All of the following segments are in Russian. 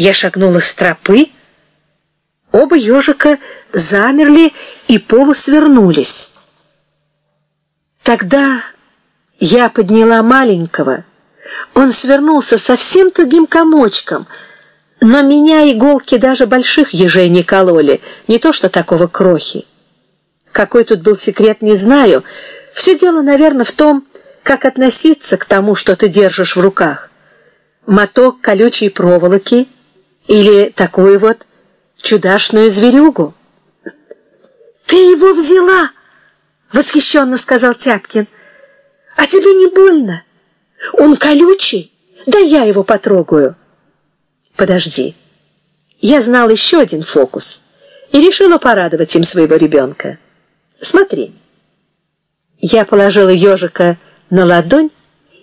Я шагнула с тропы. Оба ежика замерли и полусвернулись. Тогда я подняла маленького. Он свернулся совсем тугим комочком, но меня иголки даже больших ежей не кололи, не то что такого крохи. Какой тут был секрет, не знаю. Все дело, наверное, в том, как относиться к тому, что ты держишь в руках. Моток колючей проволоки — или такую вот чудашную зверюгу. «Ты его взяла!» — восхищенно сказал Тяпкин. «А тебе не больно? Он колючий? Да я его потрогаю». «Подожди. Я знал еще один фокус и решила порадовать им своего ребенка. Смотри». Я положила ежика на ладонь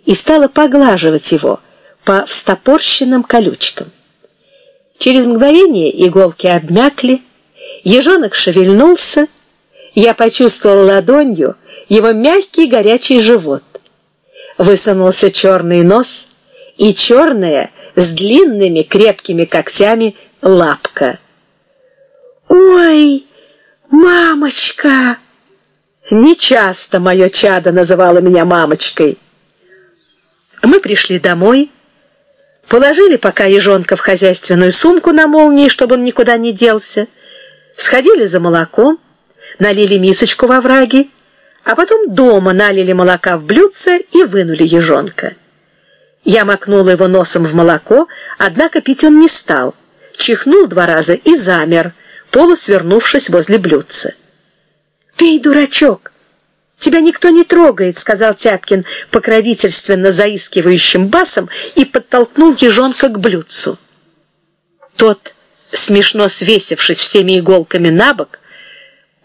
и стала поглаживать его по встопорщенным колючкам. Через мгновение иголки обмякли, ежонок шевельнулся, я почувствовал ладонью его мягкий горячий живот. Высунулся черный нос и черная с длинными крепкими когтями лапка. «Ой, мамочка!» Нечасто мое чадо называло меня мамочкой. Мы пришли домой, Положили пока ежонка в хозяйственную сумку на молнии, чтобы он никуда не делся. Сходили за молоком, налили мисочку во враги, а потом дома налили молока в блюдце и вынули ежонка. Я макнула его носом в молоко, однако пить он не стал. Чихнул два раза и замер, полусвернувшись возле блюдца. «Пей, дурачок!» «Тебя никто не трогает», — сказал Тяпкин покровительственно заискивающим басом и подтолкнул ежонка к блюдцу. Тот, смешно свесившись всеми иголками на бок,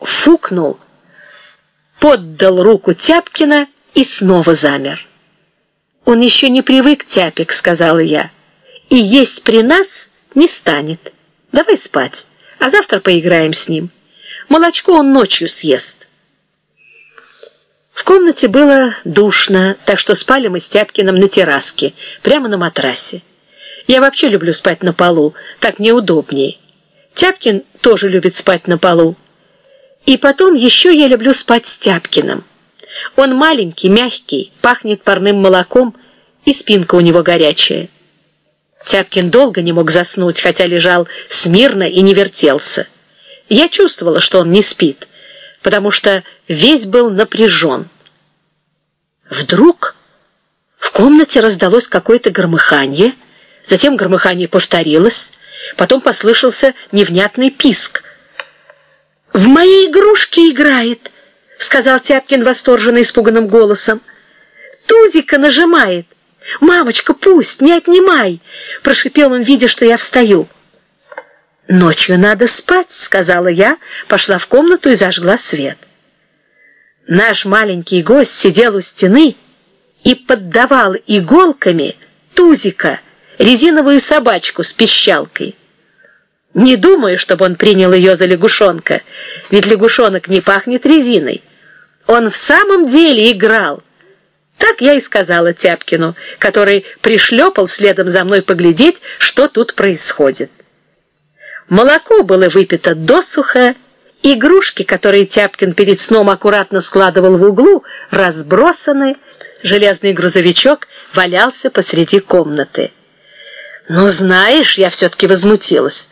фукнул, поддал руку Тяпкина и снова замер. «Он еще не привык, Тяпик», — сказала я, — «и есть при нас не станет. Давай спать, а завтра поиграем с ним. Молочко он ночью съест». В комнате было душно, так что спали мы с Тяпкиным на терраске, прямо на матрасе. Я вообще люблю спать на полу, так мне удобнее. Тяпкин тоже любит спать на полу. И потом еще я люблю спать с Тяпкиным. Он маленький, мягкий, пахнет парным молоком, и спинка у него горячая. Тяпкин долго не мог заснуть, хотя лежал смирно и не вертелся. Я чувствовала, что он не спит потому что весь был напряжен. Вдруг в комнате раздалось какое-то громыханье, затем громыхание повторилось, потом послышался невнятный писк. «В моей игрушке играет!» — сказал Тяпкин восторженно испуганным голосом. «Тузика нажимает! Мамочка, пусть, не отнимай!» — прошипел он, видя, что я встаю. «Ночью надо спать», — сказала я, пошла в комнату и зажгла свет. Наш маленький гость сидел у стены и поддавал иголками тузика, резиновую собачку с пищалкой. Не думаю, чтобы он принял ее за лягушонка, ведь лягушонок не пахнет резиной. Он в самом деле играл. Так я и сказала Тяпкину, который пришлепал следом за мной поглядеть, что тут происходит. Молоко было выпито досуха, игрушки, которые Тяпкин перед сном аккуратно складывал в углу, разбросаны, железный грузовичок валялся посреди комнаты. «Ну, знаешь, я все-таки возмутилась».